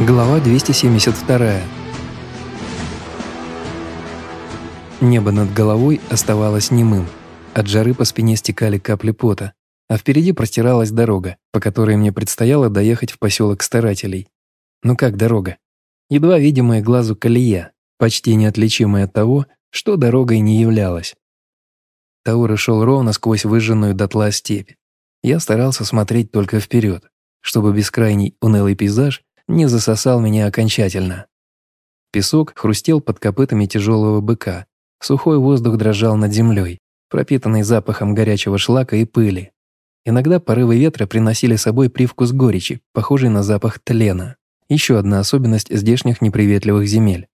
Глава 272. Небо над головой оставалось немым. От жары по спине стекали капли пота, а впереди простиралась дорога, по которой мне предстояло доехать в поселок старателей. Ну как дорога? Едва видимая глазу колея, почти неотличимая от того, что дорогой не являлась. Таура шел ровно сквозь выжженную дотла степь. Я старался смотреть только вперед, чтобы бескрайний унылый пейзаж не засосал меня окончательно. Песок хрустел под копытами тяжелого быка, сухой воздух дрожал над землей, пропитанный запахом горячего шлака и пыли. Иногда порывы ветра приносили с собой привкус горечи, похожий на запах тлена. Еще одна особенность здешних неприветливых земель.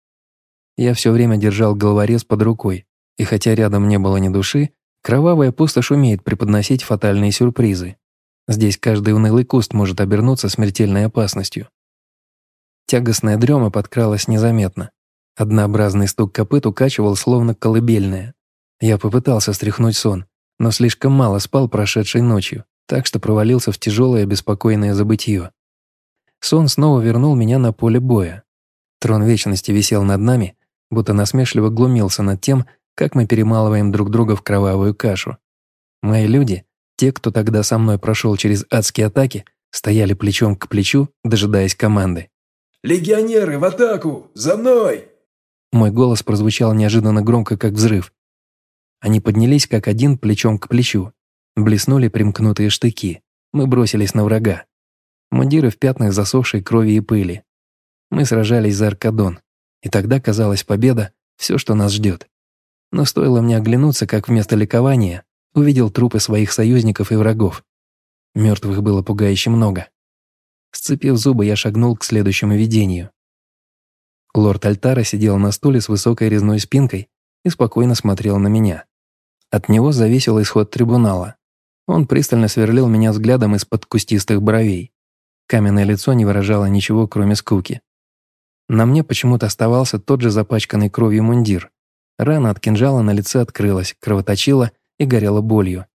Я все время держал головорез под рукой, и хотя рядом не было ни души, кровавая пустошь умеет преподносить фатальные сюрпризы. Здесь каждый унылый куст может обернуться смертельной опасностью. Тягостная дрема подкралась незаметно. Однообразный стук копыт укачивал, словно колыбельная. Я попытался стряхнуть сон, но слишком мало спал прошедшей ночью, так что провалился в тяжелое беспокойное забытье. Сон снова вернул меня на поле боя. Трон Вечности висел над нами, будто насмешливо глумился над тем, как мы перемалываем друг друга в кровавую кашу. Мои люди, те, кто тогда со мной прошел через адские атаки, стояли плечом к плечу, дожидаясь команды. «Легионеры, в атаку! За мной!» Мой голос прозвучал неожиданно громко, как взрыв. Они поднялись как один плечом к плечу. Блеснули примкнутые штыки. Мы бросились на врага. Мундиры в пятнах засохшей крови и пыли. Мы сражались за Аркадон. И тогда казалась победа – все, что нас ждет. Но стоило мне оглянуться, как вместо ликования увидел трупы своих союзников и врагов. Мертвых было пугающе много. Сцепив зубы, я шагнул к следующему видению. Лорд Альтара сидел на стуле с высокой резной спинкой и спокойно смотрел на меня. От него зависел исход трибунала. Он пристально сверлил меня взглядом из-под кустистых бровей. Каменное лицо не выражало ничего, кроме скуки. На мне почему-то оставался тот же запачканный кровью мундир. Рана от кинжала на лице открылась, кровоточила и горела болью.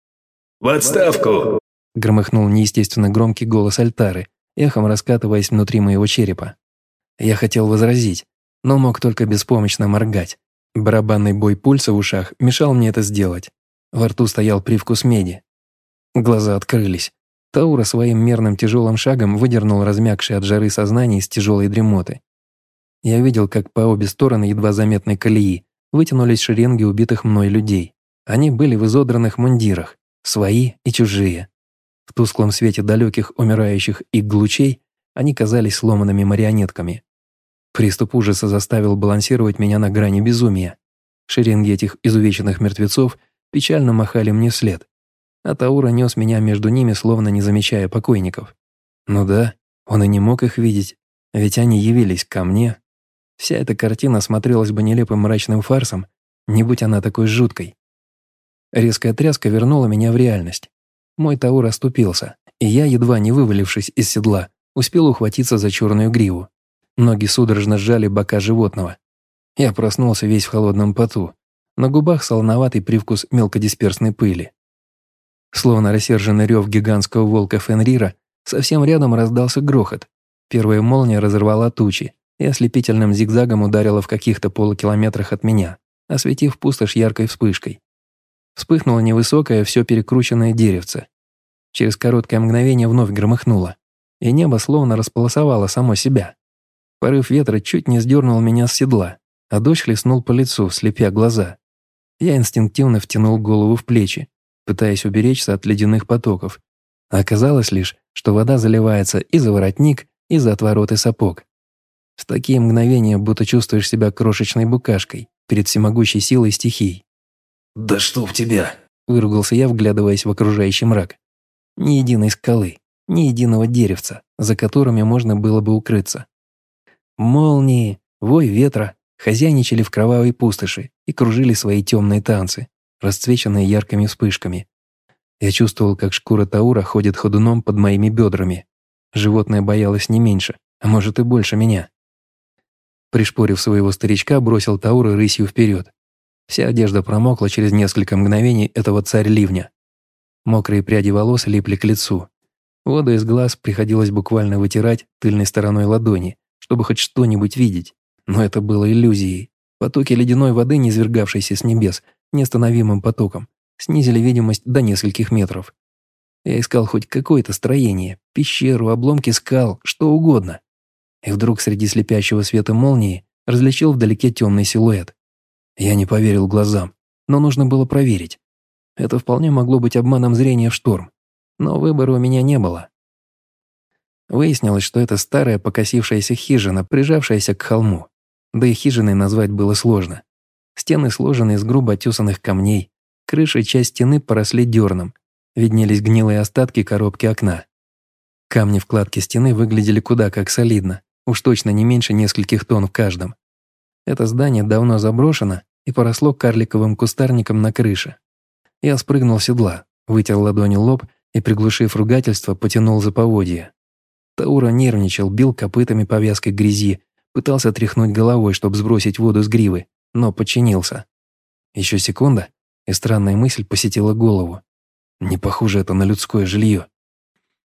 «В отставку!» громыхнул неестественно громкий голос Альтары, эхом раскатываясь внутри моего черепа. Я хотел возразить, но мог только беспомощно моргать. Барабанный бой пульса в ушах мешал мне это сделать. Во рту стоял привкус меди. Глаза открылись. Таура своим мерным тяжелым шагом выдернул размягший от жары сознание из тяжелой дремоты. Я видел, как по обе стороны едва заметной колеи вытянулись шеренги убитых мной людей. Они были в изодранных мундирах, свои и чужие. В тусклом свете далеких умирающих иглучей они казались сломанными марионетками. Приступ ужаса заставил балансировать меня на грани безумия. Шеренги этих изувеченных мертвецов печально махали мне вслед, а Таура нес меня между ними, словно не замечая покойников. Ну да, он и не мог их видеть, ведь они явились ко мне. Вся эта картина смотрелась бы нелепым мрачным фарсом, не будь она такой жуткой. Резкая тряска вернула меня в реальность. Мой Таур оступился, и я, едва не вывалившись из седла, успел ухватиться за черную гриву. Ноги судорожно сжали бока животного. Я проснулся весь в холодном поту. На губах солоноватый привкус мелкодисперсной пыли. Словно рассерженный рев гигантского волка Фенрира, совсем рядом раздался грохот. Первая молния разорвала тучи и ослепительным зигзагом ударила в каких-то полукилометрах от меня, осветив пустошь яркой вспышкой. Вспыхнуло невысокое, все перекрученное деревце. Через короткое мгновение вновь громыхнуло, и небо словно располосовало само себя. Порыв ветра чуть не сдернул меня с седла, а дождь хлестнул по лицу, слепя глаза. Я инстинктивно втянул голову в плечи, пытаясь уберечься от ледяных потоков. А оказалось лишь, что вода заливается и за воротник, и за отвороты сапог. В такие мгновения будто чувствуешь себя крошечной букашкой перед всемогущей силой стихий. «Да чтоб тебя!» – выругался я, вглядываясь в окружающий мрак. Ни единой скалы, ни единого деревца, за которыми можно было бы укрыться. Молнии, вой ветра хозяйничали в кровавой пустоши и кружили свои темные танцы, расцвеченные яркими вспышками. Я чувствовал, как шкура Таура ходит ходуном под моими бедрами. Животное боялось не меньше, а может и больше меня. Пришпорив своего старичка, бросил Таура рысью вперед. Вся одежда промокла через несколько мгновений этого царь ливня. Мокрые пряди волос липли к лицу. Воду из глаз приходилось буквально вытирать тыльной стороной ладони, чтобы хоть что-нибудь видеть. Но это было иллюзией. Потоки ледяной воды, низвергавшейся с небес, неостановимым потоком, снизили видимость до нескольких метров. Я искал хоть какое-то строение, пещеру, обломки скал, что угодно. И вдруг среди слепящего света молнии различил вдалеке темный силуэт. Я не поверил глазам, но нужно было проверить. Это вполне могло быть обманом зрения в шторм, но выбора у меня не было. Выяснилось, что это старая покосившаяся хижина, прижавшаяся к холму. Да и хижиной назвать было сложно. Стены сложены из грубо отесанных камней, крыша и часть стены поросли дерном, виднелись гнилые остатки коробки окна. Камни вкладки стены выглядели куда как солидно, уж точно не меньше нескольких тонн в каждом. Это здание давно заброшено и поросло карликовым кустарником на крыше. Я спрыгнул с седла, вытер ладони лоб и, приглушив ругательство, потянул за поводья. Таура нервничал, бил копытами по вязкой грязи, пытался тряхнуть головой, чтобы сбросить воду с гривы, но подчинился. Еще секунда, и странная мысль посетила голову. Не похоже это на людское жилье.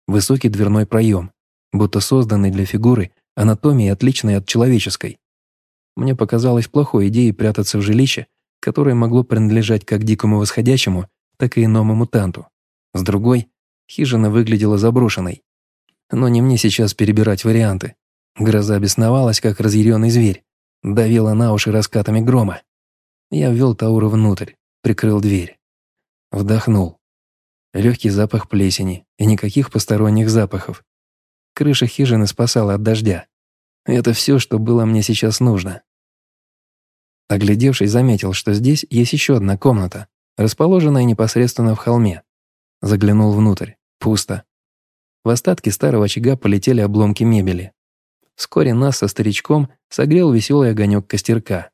Высокий дверной проем, будто созданный для фигуры, анатомии отличной от человеческой. Мне показалось плохой идеей прятаться в жилище, которое могло принадлежать как дикому восходящему, так и иному мутанту. С другой, хижина выглядела заброшенной. Но не мне сейчас перебирать варианты. Гроза бесновалась, как разъяренный зверь. Давила на уши раскатами грома. Я ввел Таура внутрь, прикрыл дверь. Вдохнул. Легкий запах плесени и никаких посторонних запахов. Крыша хижины спасала от дождя. Это все, что было мне сейчас нужно. Оглядевшись, заметил, что здесь есть еще одна комната, расположенная непосредственно в холме. Заглянул внутрь. Пусто. В остатки старого очага полетели обломки мебели. Вскоре нас со старичком согрел веселый огонек костерка.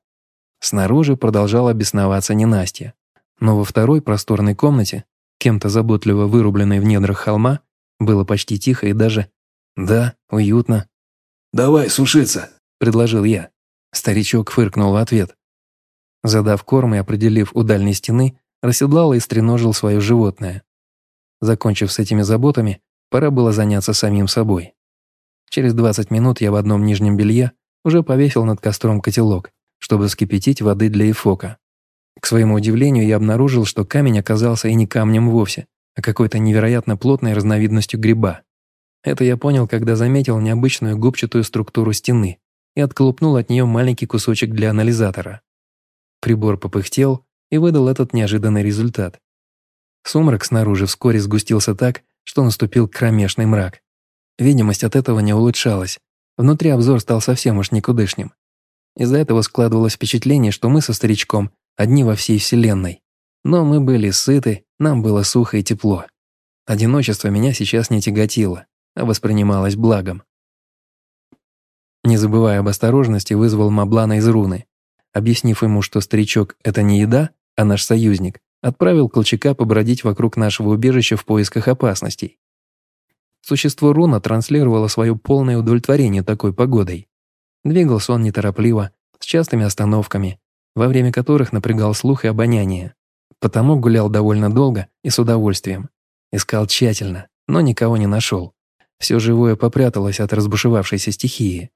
Снаружи продолжала бесноваться ненастье. Но во второй просторной комнате, кем-то заботливо вырубленной в недрах холма, было почти тихо и даже... Да, уютно. «Давай сушиться», — предложил я. Старичок фыркнул в ответ. Задав корм и определив у дальней стены, расседлал и стреножил свое животное. Закончив с этими заботами, Пора было заняться самим собой. Через 20 минут я в одном нижнем белье уже повесил над костром котелок, чтобы вскипятить воды для эфока. К своему удивлению, я обнаружил, что камень оказался и не камнем вовсе, а какой-то невероятно плотной разновидностью гриба. Это я понял, когда заметил необычную губчатую структуру стены и отколупнул от нее маленький кусочек для анализатора. Прибор попыхтел и выдал этот неожиданный результат. Сумрак снаружи вскоре сгустился так, что наступил кромешный мрак. Видимость от этого не улучшалась. Внутри обзор стал совсем уж никудышним. Из-за этого складывалось впечатление, что мы со старичком одни во всей вселенной. Но мы были сыты, нам было сухо и тепло. Одиночество меня сейчас не тяготило, а воспринималось благом. Не забывая об осторожности, вызвал Маблана из руны. Объяснив ему, что старичок – это не еда, а наш союзник, отправил Колчака побродить вокруг нашего убежища в поисках опасностей. Существо руна транслировало свое полное удовлетворение такой погодой. Двигался он неторопливо, с частыми остановками, во время которых напрягал слух и обоняние. Потому гулял довольно долго и с удовольствием. Искал тщательно, но никого не нашел. Все живое попряталось от разбушевавшейся стихии.